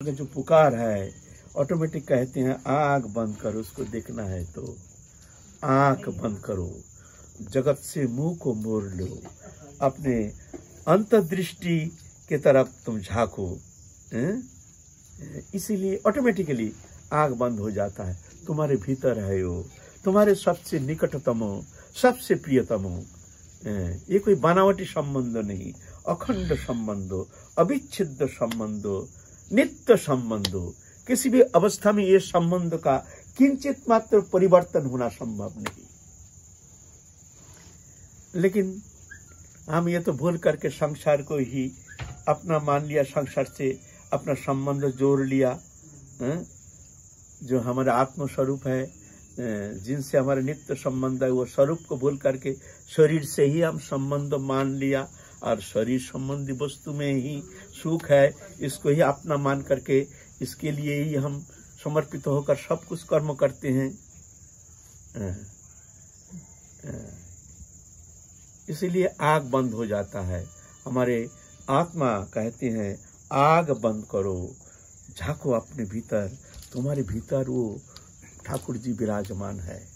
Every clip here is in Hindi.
का जो पुकार है ऑटोमेटिक कहते हैं आँख बंद करो, उसको देखना है तो आँख बंद करो, जगत से मुँह को मोड़ लो, अपने अंतर्दृष्टि के तरफ़ तुम झांको? इसीलिए ऑटोमेटिकली आग बंद हो जाता है तुम्हारे भीतर है वो, तुम्हारे सबसे निकटतम हो सबसे प्रियतम, हो ये कोई बनावटी संबंध नहीं, अखंड संबंध अविच्छिन्न संबंध नित्य संबंध हो। किसी भी अवस्था में ये संबंध का किंचित मात्र परिवर्तन होना संभव नहीं। लेकिन हम ये तो भूल करके संसार को ही अपना मान लिया, संसार से अपना संबंध जोड़ लिया जो हमारा आत्म स्वरूप है जिनसे हमारा नित्य संबंध है, वो स्वरूप को भूल करके शरीर से ही हम संबंध मान लिया और शरीर संबंधी वस्तु में ही सुख है, इसको ही अपना मान करके इसके लिए ही हम समर्पित होकर सब कुछ कर्म करते हैं। इसीलिए आग बंद हो जाता है। हमारे आत्मा कहते हैं, आग बंद करो, झांको अपने भीतर, तुम्हारे भीतर वो ठाकुर जी विराजमान है।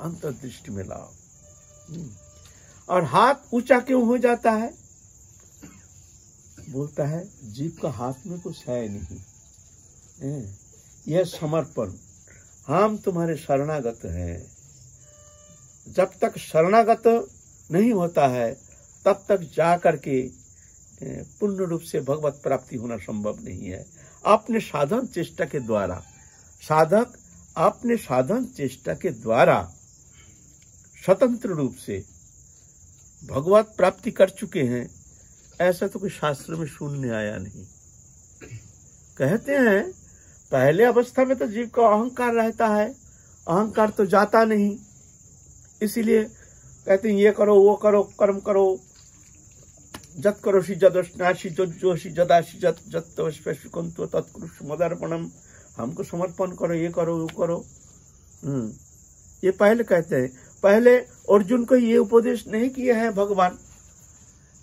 अंतर्दृष्टि में लाओ। हम्म। और हाथ ऊँचा क्यों हो जाता है? बोलता है जीव का हाथ में कुछ है नहीं। यह समर्पण। हम तुम्हारे शरणागत हैं। जब तक शरणागत नहीं होता है, तब तक जा करके पूर्ण रूप से भगवत प्राप्ति होना संभव नहीं है। अपने साधन चेष्टा के द्वारा, साधक अपने साधन चेष्टा के द्वारा, स्वतंत्र रूप से भगवत प्राप्ति कर चुके हैं, ऐसा तो कोई शास्त्र में शून्य आया नहीं। कहते हैं, पहले अवस्था में तो जीव का अहंकार रहता है, अहंकार तो जाता नहीं। इसीलिए कहते हैं, ये करो, वो करो, कर्म करो। जत करो सी जदनाशी जोशी जदाशी जत जत तवस्पंतो तत्कुरुष मदर्पणम। हमको समर्पण करो, ये करो, वो करो। हम्म। ये पहले कहते हैं पहले अर्जुन को ये उपदेश नहीं किए हैं भगवान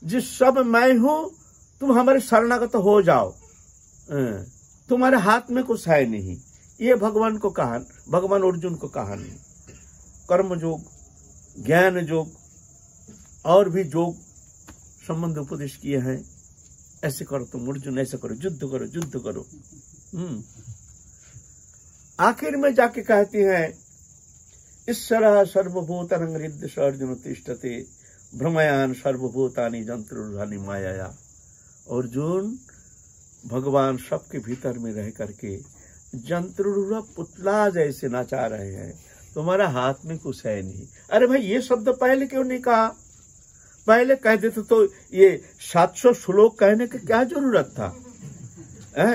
जिस सब मैं हूँ तुम हमारे शरणागत हो जाओ। हम्म, तुम्हारे हाथ में कुछ है नहीं। ये भगवान को कहा भगवान अर्जुन को कहा नहीं। कर्म योग ज्ञान योग और भी योग संबंध उपदेश किए हैं। ऐसे करो तुम अर्जुन ऐसे करो युद्ध करो युद्ध करो। हम्म। आखिर में जाके कहती हैं ईश्वर सर्वभूतरंग हृदय अर्जुन तिष्ठते भ्रमयान सर्वभूतानि जंतुर्धानी माया अर्जुन भगवान सबके भीतर में रह करके जंतुर पुतला जैसे नाचा रहे हैं। तुम्हारा हाथ में कुछ है नहीं। अरे भाई, ये शब्द पहले क्यों नहीं कहा? पहले कह देते तो ये 700 श्लोक कहने की क्या ज़रूरत था?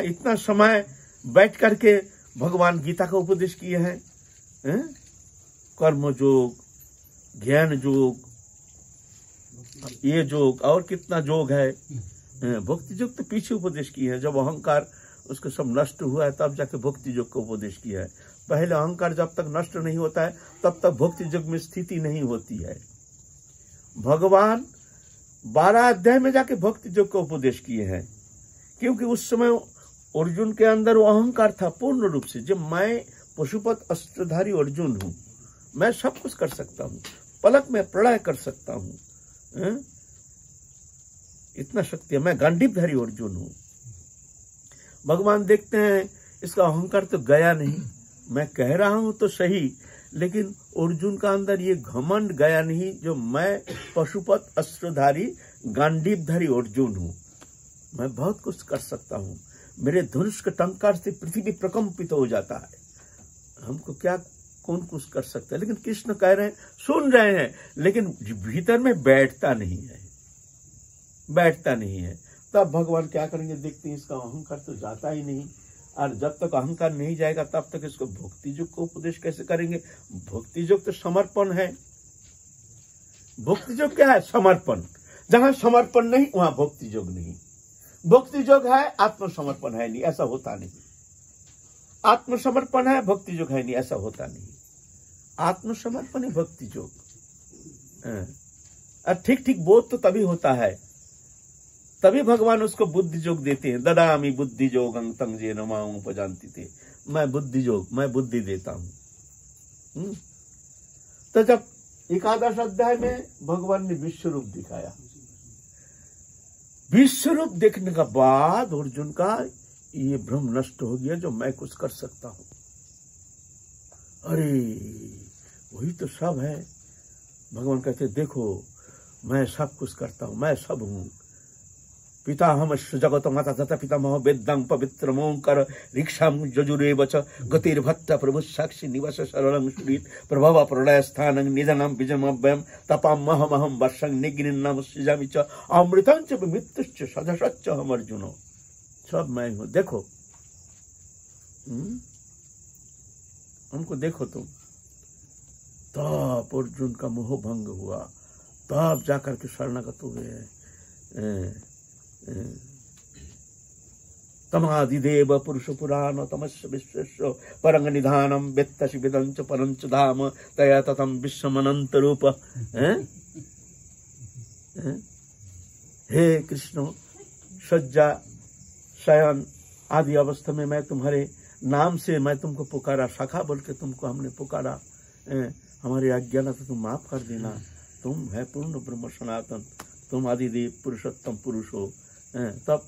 इतना समय बैठ करके भगवान गीता का उपदेश किए है? कर्म जोग ज्ञान जोग ये जोग और कितना जोग है? भक्ति जोग तो पीछे उपदेश किए हैं। जब अहंकार उसको सब नष्ट हुआ है तब जाके भक्ति जोग का उपदेश किया है। पहले अहंकार जब तक नष्ट नहीं होता है तब तक भक्ति जोग में स्थिति नहीं होती है। भगवान बारह अध्याय में जाके भक्ति योग का उपदेश किए हैं। क्योंकि उस समय अर्जुन के अंदर वो अहंकार था पूर्ण रूप से। जब मैं पशुपत अस्त्रधारी अर्जुन हूँ मैं सब कुछ कर सकता हूँ। पलक में प्रलय कर सकता हूँ? इतना शक्ति है। मैं गांडीवधारी अर्जुन हूँ। भगवान देखते हैं, इसका अहंकार तो गया नहीं। मैं कह रहा हूँ तो सही, लेकिन अर्जुन का अंदर ये घमंड गया नहीं जो मैं, पशुपत अस्त्रधारी गांडीवधारी अर्जुन हूँ। मैं बहुत कुछ कर सकता हूँ। मेरे धनुष के टंकार से पृथ्वी प्रकंपित हो जाता है। हमको क्या कौन कुछ कर सकता है? लेकिन कृष्ण कह रहे हैं, सुन रहे हैं, लेकिन भीतर में बैठता नहीं है। बैठता नहीं है। तब भगवान क्या करेंगे? देखते हैं इसका अहंकार तो जाता ही नहीं। और जब तक अहंकार नहीं जाएगा, तब तक इसको भक्ति युग को उपदेश कैसे करेंगे? भक्ति युग तो समर्पण है। भक्ति युग क्या है? समर्पण। जहाँ समर्पण नहीं, वहाँ भक्ति योग नहीं। भक्ति योग है, आत्मसमर्पण है नहीं, ऐसा होता नहीं। आत्मसमर्पण है भक्ति योग है नहीं, ऐसा होता नहीं। आत्मसमर्पण है भक्ति योग। और ठीक ठीक बोध तो तभी होता है। तभी भगवान उसको बुद्धि योग देते हैं। ददामी बुद्धि योग तंग जे नमाऊं उपजानती थे मैं बुद्धि योग, मैं बुद्धि देता हूँ। हम्म। तो जब एकादश अध्याय में भगवान ने विश्व रूप दिखाया। विश्व रूप देखने के बाद अर्जुन का ये भ्रम नष्ट हो गया जो मैं कुछ कर सकता हूँ। अरे! वही तो सब है। भगवान कहते, देखो, मैं सब कुछ करता हूँ, मैं सब हूँ। पिता हम जगत माता तथा पिता मह वेदं पवित्र मोकर रिक्षा जजुरे वच गतिर्भत्त प्रभु साक्षी निवास सरल सुरीत प्रभव प्रलय स्थान निधनम विजमव्यम तपाम महमहम वर्षं निग्निन्नम सृजामि च अमृतं च मृत्युश्च सदसच्च हम अर्जुन सब मैं हूँ। देखो। हमको देखो तुम। तब अर्जुन का मोह भंग हुआ। तब जाकर के शरणागत हुए तमादिदेव पुरुष पुराण तमस्य विश्व परंग निधानम वेत्तसि विदंच परंच धाम तया तथम विश्वमनंत रूप। हे कृष्ण, सज्जा, शयन आदि अवस्था में मैं तुम्हारे नाम से मैं तुमको पुकारा, शाखा बोल के तुमको हमने पुकारा। हमारी अज्ञान तो तुम माफ़ कर देना। तुम है पूर्ण ब्रह्म सनातन। तुम आदिदेव पुरुषोत्तम पुरुष हो। तब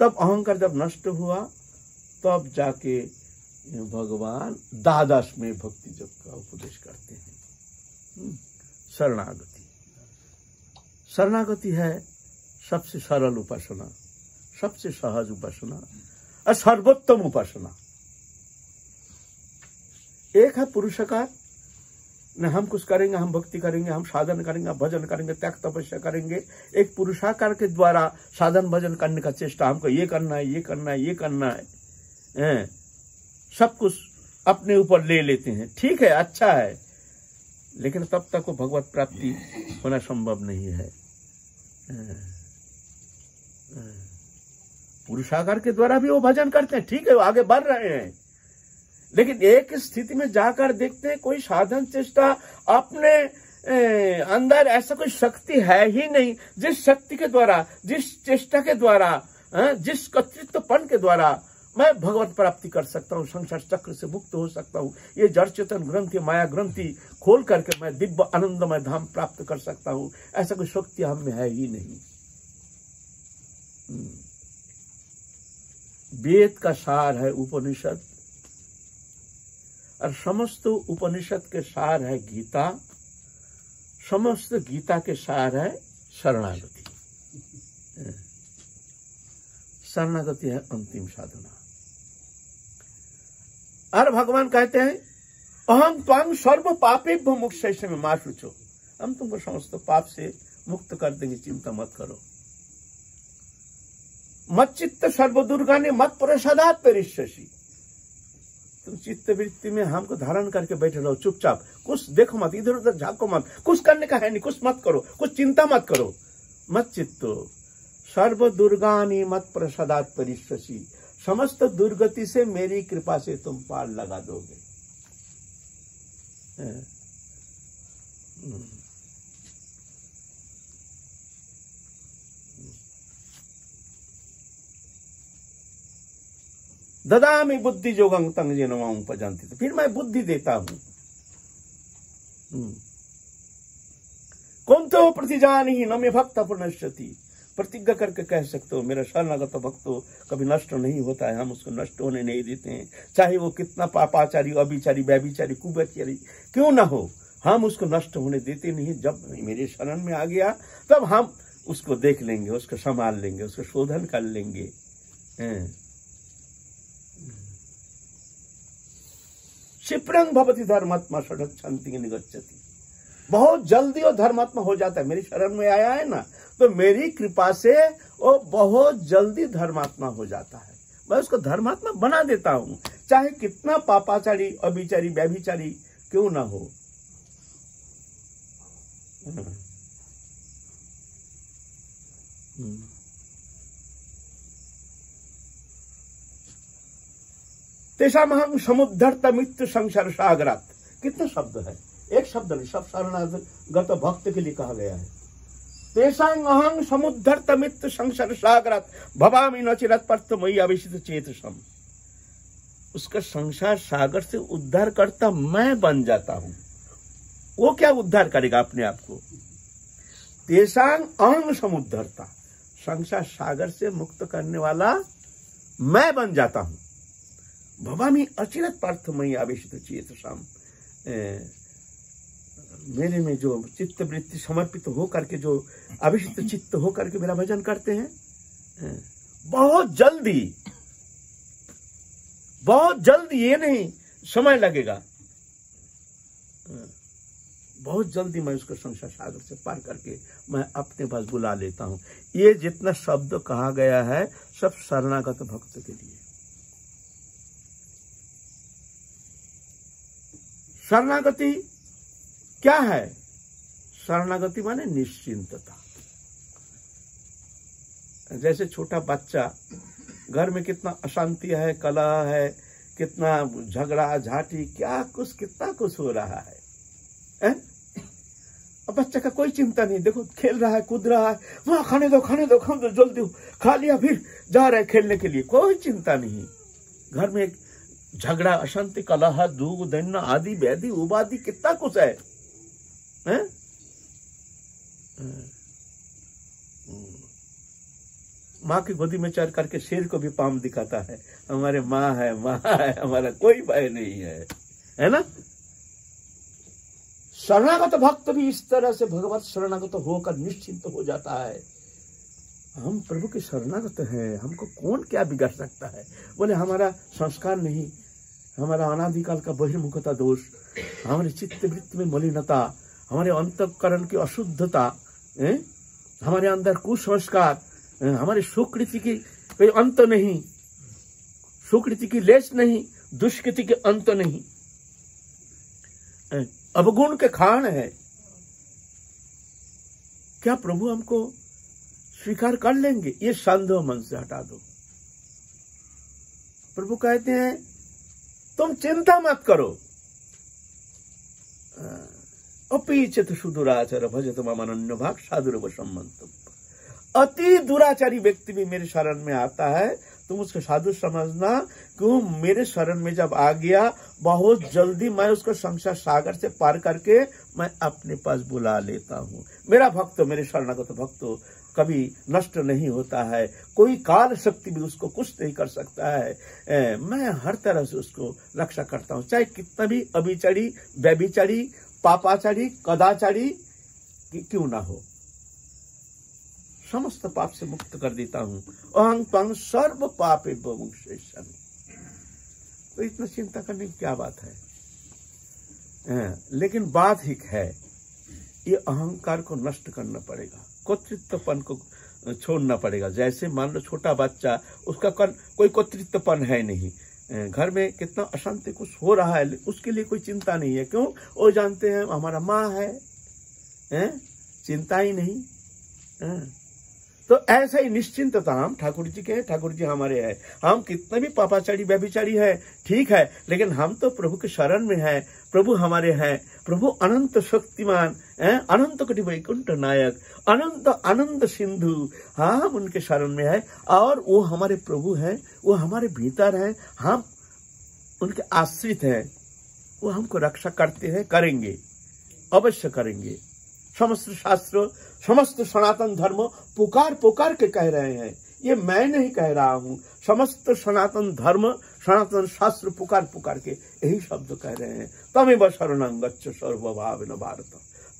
तब अहंकार जब नष्ट हुआ तब जाके भगवान द्वादश में भक्ति जब का उपदेश करते हैं। हम्म, शरणागति। शरणागति है सबसे सरल उपासना सबसे सहज उपासना और सर्वोत्तम उपासना। एक है पुरुषकार न हम कुछ करेंगे, हम भक्ति करेंगे, हम साधन करेंगे भजन करेंगे, त्याग तपस्या करेंगे। एक पुरुषाकार के द्वारा साधन भजन करने का चेष्टा, हमको ये करना है, ये करना है, ये करना है। सब कुछ अपने ऊपर ले लेते हैं। ठीक है अच्छा है। लेकिन तब तक वो भगवत प्राप्ति होना संभव नहीं है? पुरुषाकार के द्वारा भी वो भजन करते हैं। ठीक है, वो आगे बढ़ रहे हैं। लेकिन एक स्थिति में जाकर देखते हैं, कोई साधन चेष्टा अपने अंदर ऐसा कोई शक्ति है ही नहीं, जिस शक्ति के द्वारा, जिस चेष्टा के द्वारा जिस कर्तृत्वपन के द्वारा मैं भगवत प्राप्ति कर सकता हूँ, संसार चक्र से मुक्त हो सकता हूँ। ये जड़ चेतन ग्रंथि, माया ग्रंथि खोल करके मैं दिव्य आनंदमय धाम प्राप्त कर सकता हूँ। ऐसा कोई शक्ति हम में है ही नहीं। हम्म। वेद का सार है उपनिषद। और समस्त उपनिषद के सार है गीता, समस्त गीता के सार है शरणागति। शरणागति है अंतिम साधना। और भगवान कहते हैं अहम त्वांग सर्व पापे मुक्त में माँ सुचो हम तुमको समस्त पाप से मुक्त कर देंगे, चिंता मत करो। मत चित्त सर्व दुर्गा ने मत प्रसादात तुम चित्त वृत्ति में हमको धारण करके बैठे रहो, चुपचाप। कुछ देखो मत इधर उधर झाको मत। कुछ करने का है नहीं, कुछ मत करो, कुछ चिंता मत करो। मत चित्तो। सर्व दुर्गा मत प्रसादात परिश्वसी समस्त दुर्गति से मेरी कृपा से तुम पार लगा दोगे। ददा में बुद्धि जोगंग तंग जे नवाऊं पजानती तो फिर मैं बुद्धि देता हूँ। हम्म। कौन तो प्रतिजान ही न में भक्त पुनश्यति प्रतिज्ञा करके कह सकते हो, मेरा शरणागत भक्त, कभी नष्ट नहीं होता है, हम उसको नष्ट होने नहीं देते हैं। चाहे वो कितना पापाचारी अभिचारी व्यभिचारी कुबचारी क्यों ना हो, हम उसको नष्ट होने देते नहीं। जब मेरे शरण में आ गया, तब हम उसको देख लेंगे, उसको संभाल लेंगे, उसको शोधन कर लेंगे। क्षिप्रंग भवती धर्मात्मा शांति निगच्छति। बहुत जल्दी वो धर्मात्मा हो जाता है। मेरी शरण में आया है ना तो मेरी कृपा से वो बहुत जल्दी धर्मात्मा हो जाता है। मैं उसको धर्मात्मा बना देता हूँ। चाहे कितना पापाचारी अभिचारी व्यभिचारी क्यों ना हो। हम्म, हम्म। तेषाम हम समुद्धरत मृत्यु संसार सागरात कितने शब्द है? एक शब्द नहीं, सब शरणागत भक्त के लिए कहा गया है। तेसांग अहंग समुद्धर मित्र संसार सागरत भवामी नचिरत मई अभिषित उसका संसार सागर से उद्धार करता मैं बन जाता हूँ। वो क्या उद्धार करेगा अपने आप को? तेसांग अंग समुद्धरता। संसार सागर से मुक्त करने वाला मैं बन जाता हूँ। भवामी अचिरत पार्थ मई आवेशित चेत शाम मेरे में जो चित्त वृत्ति समर्पित हो करके जो अभिषित चित्त हो करके मेरा भजन करते हैं बहुत जल्दी बहुत जल्दी ये नहीं, समय लगेगा। बहुत जल्दी मैं उसको संसार सागर से पार करके मैं अपने पास बुला लेता हूँ। ये जितना शब्द कहा गया है, सब शरणागत भक्त के लिए। शरणागति क्या है? शरणागति माने निश्चिंतता। जैसे छोटा बच्चा घर में कितना अशांति है कला है कितना झगड़ा झाटी क्या कुछ कितना कुछ हो रहा है, है? अब बच्चा का कोई चिंता नहीं। देखो खेल रहा है कूद रहा है वहाँ खाने दो खाने दो खाने दो जल्दी खा लिया फिर जा रहे खेलने के लिए। कोई चिंता नहीं। घर में झगड़ा, अशांति, कलह दूध दैन आदि व्याधि उबादि कितना कुछ है। हैं? माँ की गोदी में चढ़ करके शेर को भी पाम दिखाता है। हमारे माँ है माँ है, हमारा कोई भय नहीं है। है ना? शरणागत भक्त भी इस तरह से भगवत शरणागत होकर निश्चिंत हो जाता है। हम प्रभु के शरणागत हैं, हमको कौन क्या बिगाड़ सकता है? बोले, हमारा संस्कार नहीं, हमारा अनादिकाल का बहिर्मुखता दोष, हमारे चित्त वृत्त में मलिनता, हमारे अंतकरण की अशुद्धता हमारे अंदर कुसंस्कार हमारे सुकृति की कोई अंत नहीं, सुकृति की लेस नहीं, दुष्कृति के अंत नहीं। अवगुण के खान है। क्या प्रभु हमको स्वीकार कर लेंगे। ये संदेह मन से हटा दो। प्रभु कहते हैं, तुम चिंता मत करो। अपीचित सुदुराचार भजत मामान्य भाग साधु अति दुराचारी व्यक्ति भी मेरे शरण में आता है। तुम उसको साधु समझना क्यों मेरे शरण में जब आ गया बहुत जल्दी मैं उसको संसार सागर से पार करके मैं अपने पास बुला लेता हूँ। मेरा भक्त मेरे शरणागत भक्त कभी नष्ट नहीं होता है। कोई काल शक्ति भी उसको कुछ नहीं कर सकता है। ए, मैं हर तरह से उसको रक्षा करता हूँ। चाहे कितना भी अभिचड़ी व्यभिचड़ी पापाचारी कदाचारी क्यों ना हो। समस्त पाप से मुक्त कर देता हूँ। अहंग पंग सर्व पापे बहुशेषण तो इतना चिंता करने की क्या बात है? लेकिन बात ही है ये अहंकार को नष्ट करना पड़ेगा। कोतृत्वपन को छोड़ना पड़ेगा। जैसे मान लो छोटा बच्चा उसका कर, कोई कोतृत्वपन है नहीं। घर में कितना अशांति कुछ हो रहा है उसके लिए कोई चिंता नहीं है। क्यों? वो जानते हैं हमारा माँ है, है? चिंता ही नहीं। है? तो ऐसा ही निश्चिंतता हम ठाकुर जी के हैं, ठाकुर जी हमारे हैं। हम कितने भी पापाचारी, व्यभिचारी है, ठीक है, लेकिन हम तो प्रभु के शरण में है, प्रभु हमारे हैं। प्रभु अनंत शक्तिमान, है, अनंत कटि वैकुंठ नायक, अनंत आनंद सिंधु हम उनके शरण में है, और वो हमारे प्रभु है, वो हमारे भीतर है, हम उनके आश्रित है। वो हमको रक्षा करते हैं, करेंगे, अवश्य करेंगे। समस्त शास्त्र, समस्त सनातन धर्म पुकार पुकार के कह रहे हैं। ये मैं नहीं कह रहा हूँ। समस्त सनातन धर्म, सनातन शास्त्र पुकार पुकार के यही शब्द कह रहे हैं। तमें शरणंगच्छ सर्वभाव न भारत।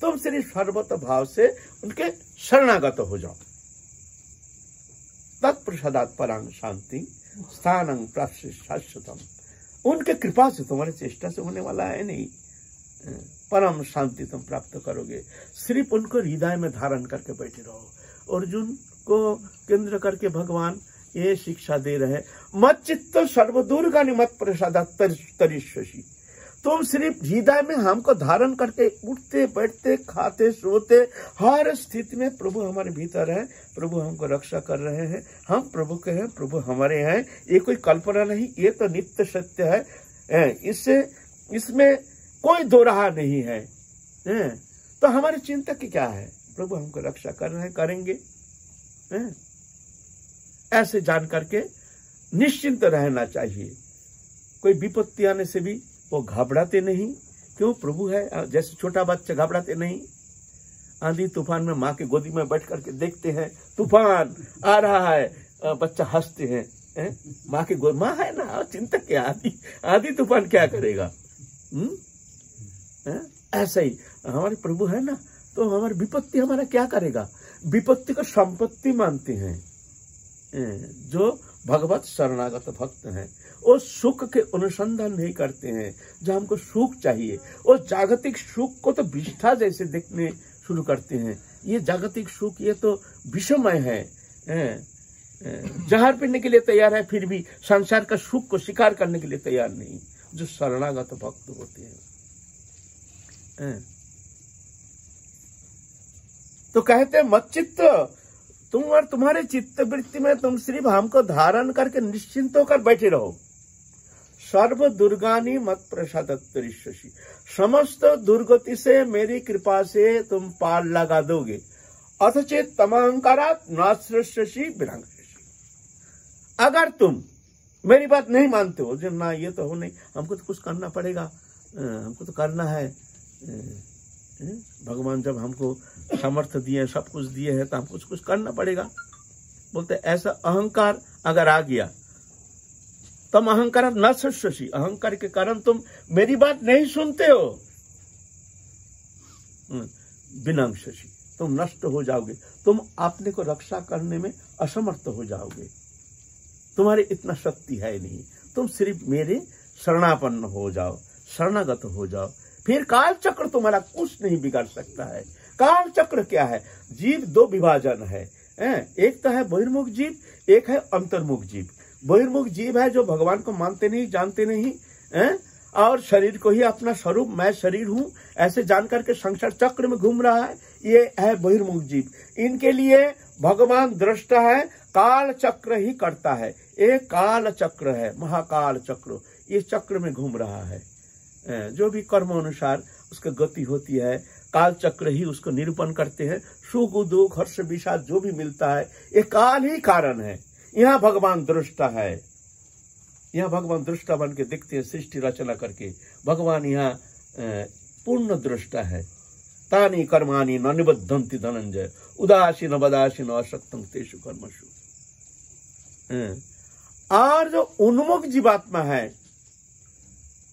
तुम सिर्फ़ सर्वत भाव से उनके शरणागत हो जाओ। तत्प्रसादात परांग शांति, स्थान प्राप्त शाश्वतम। उनके कृपा से तुम्हारे चेष्टा से होने वाला है नहीं। परम शांति तुम प्राप्त करोगे। सिर्फ़ उनको हृदय में धारण करके बैठे रहो। अर्जुन को केंद्र करके भगवान ये शिक्षा दे रहे मत चित्त सर्वदूर मत प्रसाद तरिशी तुम सिर्फ़ हृदय में हमको धारण करके उठते, बैठते, खाते, सोते, हर स्थिति में प्रभु हमारे भीतर है, प्रभु हमको रक्षा कर रहे हैं। हम प्रभु के हैं, प्रभु हमारे हैं। ये कोई कल्पना नहीं, ये तो नित्य सत्य है। इससे इसमें कोई दो रहा नहीं है, है? तो हमारी चिंता की क्या है? प्रभु हमको रक्षा कर रहे हैं करेंगे। हैं? ऐसे जान करके निश्चिंत रहना चाहिए। कोई विपत्ति आने से भी वो घबराते नहीं। क्यों? प्रभु है जैसे छोटा बच्चा घबराते नहीं। आंधी तूफ़ान में माँ के गोदी में बैठ करके देखते हैं तूफ़ान आ रहा है बच्चा हँसते हैं। है? माँ के गोद माँ है ना चिंतक क्या आधी। आधी तूफ़ान क्या करेगा? ऐसा ही। हमारे प्रभु है ना तो हमारी विपत्ति हमारा क्या करेगा? विपत्ति को संपत्ति मानते हैं। जो भगवत शरणागत भक्त हैं। वो सुख के अनुसंधान नहीं करते हैं जो हमको सुख चाहिए। वो जागतिक सुख को तो विष्ठा जैसे देखने शुरू करते हैं। ये जागतिक सुख, ये तो विषमय है। जहर पीने के लिए तैयार है, फिर भी संसार का सुख को स्वीकार करने के लिए तैयार नहीं। जो शरणागत भक्त होते हैं। तो कहते मत चित्त। तुम और तुम्हारे चित्त वृत्ति में तुम सिर्फ़ हमको धारण करके निश्चिंत होकर बैठे रहो। सर्व दुर्गानी मत प्रसाद समस्त दुर्गति से मेरी कृपा से तुम पार लगा दोगे। अथचेत तमांकारा नाश्रशी विरंग अगर तुम मेरी बात नहीं मानते हो, जो ना, ये तो हो नहीं, हमको तो कुछ करना पड़ेगा। हमको तो करना है। भगवान जब हमको समर्थ दिए, सब कुछ दिए हैं तो हमको कुछ कुछ करना पड़ेगा। बोलते, ऐसा अहंकार अगर आ गया, तुम अहंकार न सशी अहंकार के कारण तुम मेरी बात नहीं सुनते हो। बिना शशि तुम नष्ट हो जाओगे। तुम अपने को रक्षा करने में असमर्थ हो जाओगे। तुम्हारे इतना शक्ति है नहीं। तुम सिर्फ़ मेरे शरणापन्न हो जाओ, शरणागत हो जाओ। फिर काल चक्र तुम्हारा कुछ नहीं बिगाड़ सकता है। काल चक्र क्या है? जीव दो विभाजन है। एक तो है बहिर्मुख जीव, एक है अंतर्मुख जीव। बहिर्मुख जीव है जो भगवान को मानते नहीं, जानते नहीं, है? और शरीर को ही अपना स्वरूप, मैं शरीर हूँ, ऐसे जानकर के संसार चक्र में घूम रहा है। ये है बहिर्मुख जीव। इनके लिए भगवान दृष्टा है, काल चक्र ही करता है। एक काल चक्र है, महाकाल चक्र। ये चक्र में घूम रहा है। जो भी कर्म अनुसार उसका गति होती है काल चक्र ही उसको निरूपण करते हैं। सुख, दुख, हर्ष, विषाद जो भी मिलता है ये काल ही कारण है। यहाँ भगवान दृष्टा है। यहाँ भगवान दृष्टा बन के दिखते हैं, सृष्टि रचना करके। भगवान यहाँ पूर्ण दृष्टा है। तानी कर्मानी न धनंजय। उदासीन बदासीन अशक्तम तेषु कर्मशु और जो उन्मुख जीवात्मा है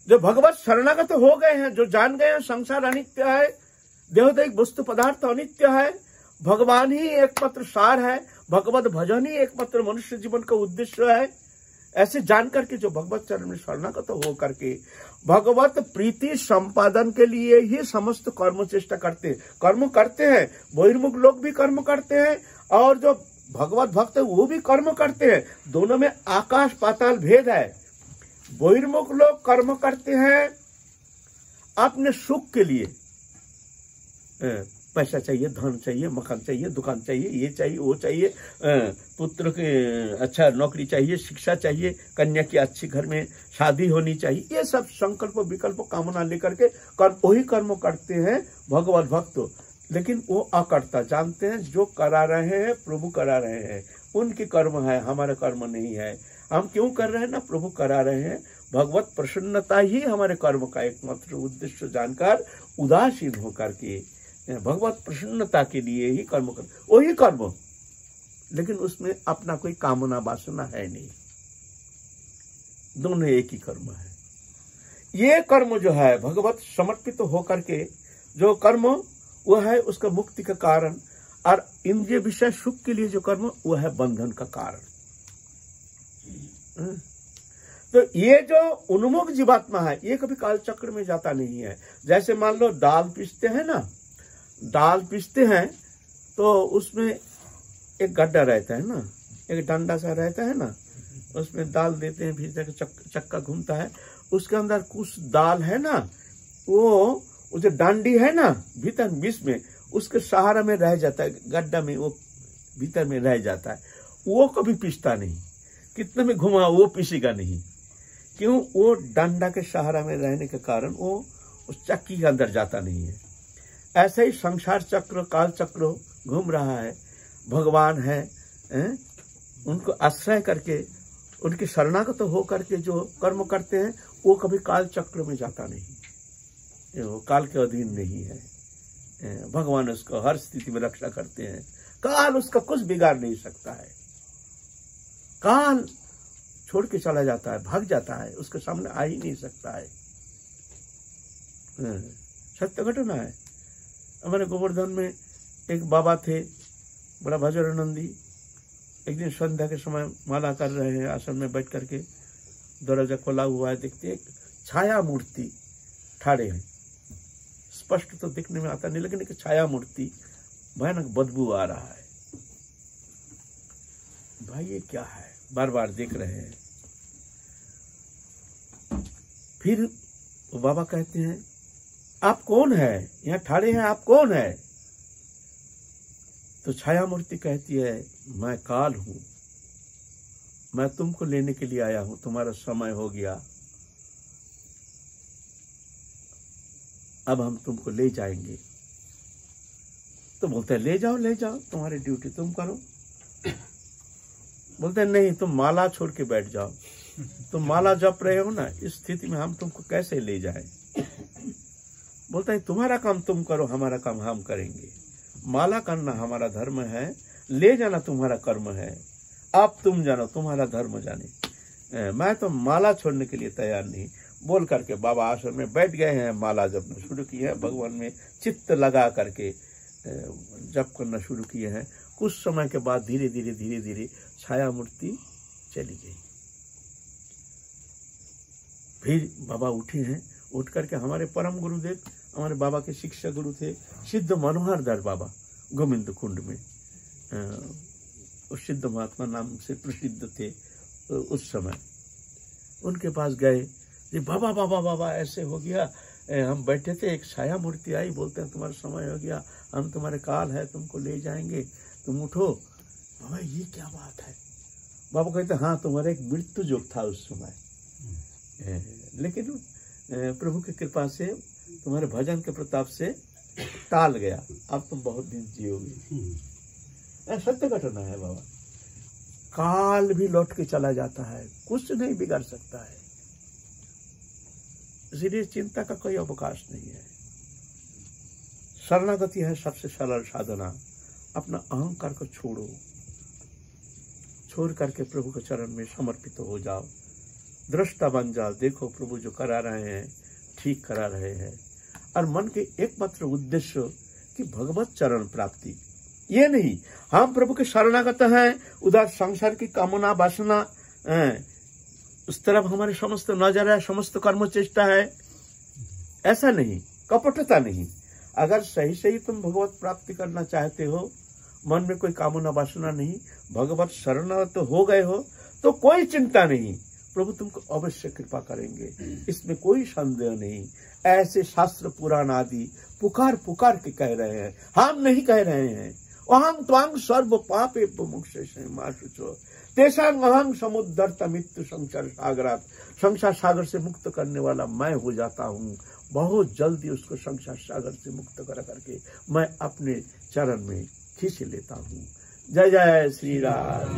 जो भगवत शरणागत हो गए हैं, जो जान गए हैं, संसार अनित्य है देहोदैक वस्तु पदार्थ अनित्य है, भगवान ही एक पत्र सार है, भगवत भजन ही एकमात्र मनुष्य जीवन का उद्देश्य है। ऐसे जान करके जो भगवत चरण में शरणागत हो करके, भगवत प्रीति संपादन के लिए ही समस्त कर्म चेष्टा करते हैं। कर्म करते हैं, बहिर्मुख लोग भी कर्म करते हैं, और जो भगवत भक्त है, वो भी कर्म करते हैं। दोनों में आकाश पाताल भेद है। बहिर्मुख लोग कर्म करते हैं अपने सुख के लिए। पैसा चाहिए, धन चाहिए, मकान चाहिए, दुकान चाहिए, ये चाहिए, वो चाहिए। पुत्र के अच्छा नौकरी चाहिए, शिक्षा चाहिए, कन्या की अच्छी घर में शादी होनी चाहिए। ये सब संकल्प, विकल्प, कामना लेकर के कर्म वही कर्म करते हैं भगवत भक्त। लेकिन वो अकर्ता जानते हैं, जो करा रहे हैं, प्रभु करा रहे हैं। उनके कर्म है, हमारा कर्म नहीं है। हम क्यों कर रहे हैं ना? प्रभु करा रहे हैं। भगवत प्रसन्नता ही हमारे कर्म का एकमात्र उद्देश्य, जानकर, उदासीन होकर के भगवत प्रसन्नता के लिए ही कर्म कर, वही कर्म। लेकिन उसमें अपना कोई कामना वासना है नहीं। दोनों एक ही कर्म है। ये कर्म जो है, भगवत समर्पित तो होकर के जो कर्म, वह है उसका मुक्ति का कारण, और इंद्रिय विषय सुख के लिए जो कर्म, वह है बंधन का कारण। तो ये जो उन्मुख जीवात्मा है ये कभी काल चक्र में जाता नहीं है। जैसे मान लो दाल पीसते हैं ना दाल पीसते हैं तो उसमें एक गड्ढा रहता है ना एक डंडा सा रहता है ना उसमें दाल देते हैं फिर चक, चक्का घूमता है उसके अंदर कुछ दाल है ना वो वो जो डांडी है ना भीतर बीच में उसके सहारा में रह जाता है गड्ढा में वो भीतर में रह जाता है। वो कभी पिसता नहीं। कितने में घुमा वो पिसेगा नहीं। क्यों? वो डंडा के सहारा में रहने के कारण वो उस चक्की के अंदर जाता नहीं है। ऐसे ही संसार चक्र काल चक्र घूम रहा है। भगवान है, है? उनको आश्रय करके उनकी शरणागत तो हो करके जो कर्म करते हैं वो कभी काल चक्र में जाता नहीं। वो काल के अधीन नहीं है? भगवान उसको हर स्थिति में रक्षा करते हैं। काल उसका कुछ बिगाड़ नहीं सकता है। काल छोड़ के चला जाता है, भाग जाता है, उसके सामने आ ही नहीं सकता है। सत्य घटना है। हमारे गोवर्धन में एक बाबा थे, बड़ा भजरानंदी एक दिन संध्या के समय माला कर रहे हैं, आसन में बैठ करके दरवाज़ा खोला हुआ है, देखते एक छाया मूर्ति ठाड़े हैं। स्पष्ट तो दिखने में आता नहीं, लेकिन एक छाया मूर्ति, भयानक बदबू आ रहा है। भाई, ये क्या है? बार बार देख रहे हैं। फिर वो बाबा कहते हैं, आप कौन है? यहाँ ठाड़े हैं, आप कौन है? तो छाया मूर्ति कहती है, मैं काल हूँ। मैं तुमको लेने के लिए आया हूँ, तुम्हारा समय हो गया। अब हम तुमको ले जाएँगे। तो बोलते हैं, ले जाओ ले जाओ, तुम्हारी ड्यूटी तुम करो। बोलते नहीं, तुम माला छोड़ के बैठ जाओ। तुम माला जप रहे हो ना, इस स्थिति में हम तुमको कैसे ले जाए? बोलते हैं, तुम्हारा काम तुम करो, हमारा काम हम करेंगे। माला करना हमारा धर्म है, ले जाना तुम्हारा कर्म है। आप तुम जानो, तुम्हारा धर्म जाने। मैं तो माला छोड़ने के लिए तैयार नहीं। बोल करके बाबा आश्रम में बैठ गए हैं, माला जपना शुरू की है, भगवान में चित्त लगा करके जप करना शुरू किए हैं। कुछ समय के बाद धीरे धीरे धीरे धीरे छाया मूर्ति चली गई। फिर बाबा उठे हैं, उठ करके हमारे परम गुरुदेव, हमारे बाबा के शिक्षा गुरु थे, सिद्ध मनोहर दास बाबा, गोविंद कुंड में। सिद्ध महात्मा नाम से प्रसिद्ध थे उस समय। उनके पास गए, जी, बाबा बाबा बाबा, ऐसे हो गया। हम बैठे थे, एक छाया मूर्ति आई, बोलते हैं, तुम्हारा समय हो गया, हम तुम्हारे काल है, तुमको ले जाएँगे। तुम उठो। बाबा ये क्या बात है? बाबा कहते हाँ तुम्हारा एक मृत्यु जो था उस समय। हम्म। लेकिन प्रभु की कृपा से तुम्हारे भजन के प्रताप से टाल गया। अब तुम बहुत दिन जियोगे। सत्य घटना है बाबा। काल भी लौट के चला जाता है। कुछ नहीं बिगाड़ सकता है। इसलिए चिंता का कोई अवकाश नहीं है। शरणागति है सबसे सरल साधना। अपना अहंकार को छोड़ो। छोड़ करके प्रभु के चरण में समर्पित हो जाओ। दृष्टा बन जाओ। देखो प्रभु जो करा रहे हैं, ठीक करा रहे हैं। और मन के एकमात्र उद्देश्य कि भगवत चरण प्राप्ति। ये नहीं, हम प्रभु के शरणागत हैं उधर संसार की कामना, वासना उस तरफ़ हमारे समस्त नज़र है, समस्त कर्म चेष्टा है। ऐसा नहीं, कपटता नहीं। अगर सही सही तुम भगवत प्राप्ति करना चाहते हो मन में कोई कामना वासना नहीं, भगवत शरणागत हो गए हो तो कोई चिंता नहीं। प्रभु तुमको अवश्य कृपा करेंगे। इसमें कोई संदेह नहीं। ऐसे शास्त्र पुराण आदि पुकार पुकार के कह रहे हैं। हम नहीं कह रहे हैं। अहम त्वांग सर्व पापे माशुचो तेसांग अहंग समुद्र मृत्यु संसार सागरात। संसार सागर से मुक्त करने वाला मैं हो जाता हूँ। बहुत जल्दी उसको संसार सागर से मुक्त कर करके मैं अपने चरण में खींच लेता हूँ। जय जय श्री राम।